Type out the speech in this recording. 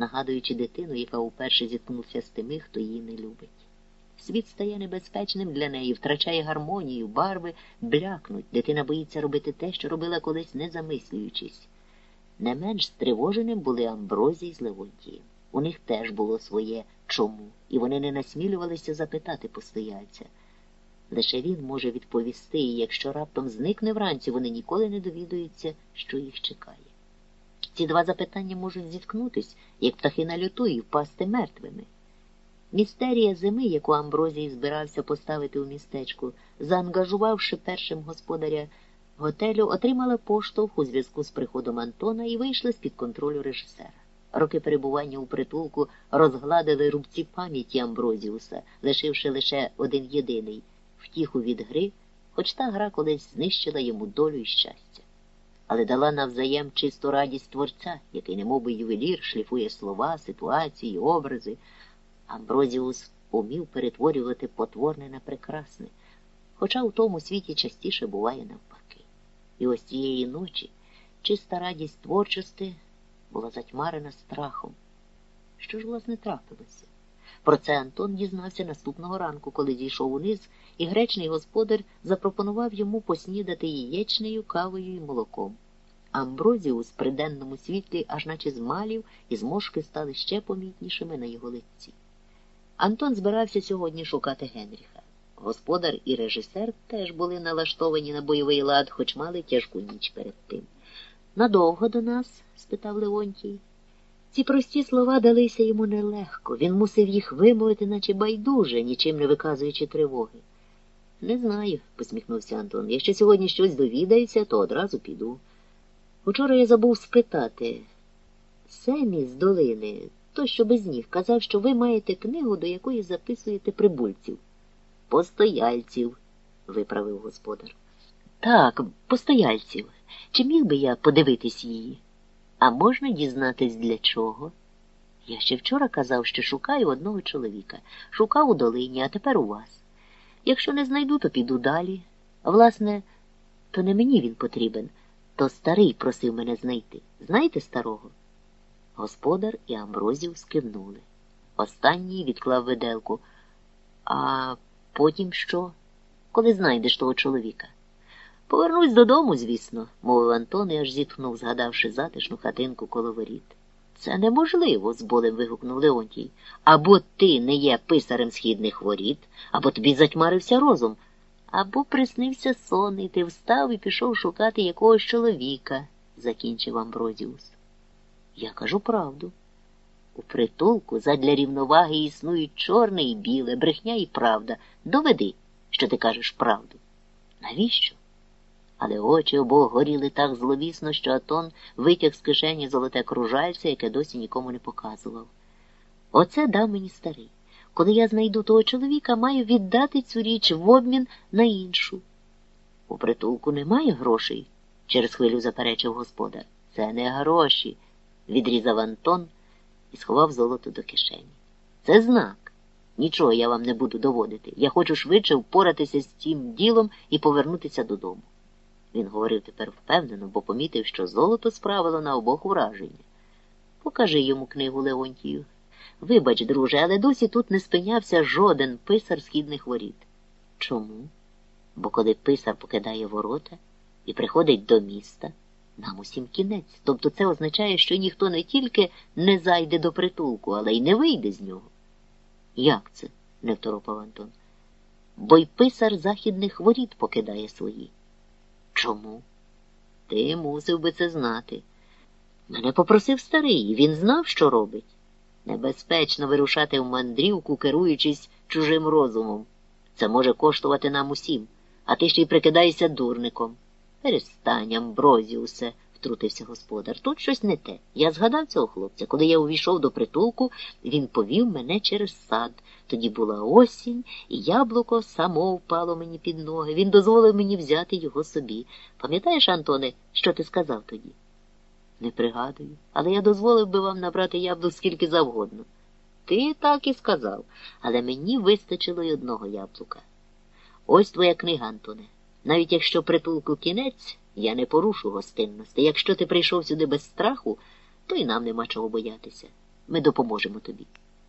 нагадуючи дитину, яка уперше зіткнувся з тими, хто її не любить. Світ стає небезпечним для неї, втрачає гармонію, барви блякнуть. Дитина боїться робити те, що робила колись, не замислюючись. Не менш стривоженим були Амброзій з Левонтієм. У них теж було своє чому, і вони не насмілювалися запитати постояльця. Лише він може відповісти, і якщо раптом зникне вранці, вони ніколи не довідуються, що їх чекає. Ці два запитання можуть зіткнутись, як птахи на люту, і впасти мертвими. Містерія зими, яку Амброзій збирався поставити у містечку, заангажувавши першим господаря готелю, отримала поштовх у зв'язку з приходом Антона і вийшла з-під контролю режисера. Роки перебування у притулку розгладили рубці пам'яті Амброзіуса, лишивши лише один єдиний втіху від гри, хоч та гра колись знищила йому долю і щастя. Але дала навзаєм чисту радість творця, який, немовби ювелір, шліфує слова, ситуації, образи. Амброзіус умів перетворювати потворне на прекрасне, хоча у тому світі частіше буває навпаки. І ось цієї ночі чиста радість творчості була затьмарена страхом. Що ж, власне, трапилося? Про це Антон дізнався наступного ранку, коли дійшов униз, і гречний господар запропонував йому поснідати яєчнею, кавою і молоком. Амброзіус при денному світлі аж наче змалів, і зморшки стали ще помітнішими на його лиці. Антон збирався сьогодні шукати Генріха. Господар і режисер теж були налаштовані на бойовий лад, хоч мали тяжку ніч перед тим. Надовго до нас? спитав Леонтій. Ці прості слова далися йому нелегко. Він мусив їх вимовити, наче байдуже, нічим не виказуючи тривоги. Не знаю, посміхнувся Антон. Якщо сьогодні щось довідається, то одразу піду. Учора я забув спитати. Семі з долини, то що без ніг, казав, що ви маєте книгу, до якої записуєте прибульців. Постояльців, виправив господар. Так, постояльців. Чи міг би я подивитись її? А можна дізнатись для чого? Я ще вчора казав, що шукаю одного чоловіка. Шукав у долині, а тепер у вас. Якщо не знайду, то піду далі. Власне, то не мені він потрібен, то старий просив мене знайти. Знаєте старого? Господар і Амброзів скивнули. Останній відклав виделку. А потім що? Коли знайдеш того чоловіка? Повернусь додому, звісно, мовив Антон і аж зітхнув, згадавши затишну хатинку коло воріт. Це неможливо, з болем вигукнув Леонтій. Або ти не є писарем східних воріт, або тобі затьмарився розум, або приснився сон, і ти встав і пішов шукати якогось чоловіка, закінчив Амброзіус. Я кажу правду. У притулку задля рівноваги існують чорне і біле, брехня і правда. Доведи, що ти кажеш правду. Навіщо? Але очі обох горіли так зловісно, що Атон витяг з кишені золоте кружальце, яке досі нікому не показував. Оце дав мені старий. Коли я знайду того чоловіка, маю віддати цю річ в обмін на іншу. У притулку немає грошей, через хвилю заперечив господар. Це не гроші, відрізав Антон і сховав золото до кишені. Це знак. Нічого я вам не буду доводити. Я хочу швидше впоратися з цим ділом і повернутися додому. Він говорив тепер впевнено, бо помітив, що золото справило на обох враження. Покажи йому книгу Леонтію. Вибач, друже, але досі тут не спинявся жоден писар східних воріт. Чому? Бо коли писар покидає ворота і приходить до міста, нам усім кінець. Тобто це означає, що ніхто не тільки не зайде до притулку, але й не вийде з нього. Як це? не второпав Антон. Бо й писар західних воріт покидає свої. Чому? Ти мусив би це знати. Мене попросив старий, він знав, що робить. Небезпечно вирушати в мандрівку, керуючись чужим розумом. Це може коштувати нам усім, а ти ще й прикидаєшся дурником. Перестань, Амброзіусе, втрутився господар. Тут щось не те. Я згадав цього хлопця. Коли я увійшов до притулку, він повів мене через сад. Тоді була осінь, і яблуко само впало мені під ноги. Він дозволив мені взяти його собі. Пам'ятаєш, Антоне, що ти сказав тоді? Не пригадую, але я дозволив би вам набрати яблук скільки завгодно. Ти так і сказав, але мені вистачило й одного яблука. Ось твоя книга, Антоне. Навіть якщо притулку кінець, я не порушу гостинності. Якщо ти прийшов сюди без страху, то й нам нема чого боятися. Ми допоможемо тобі.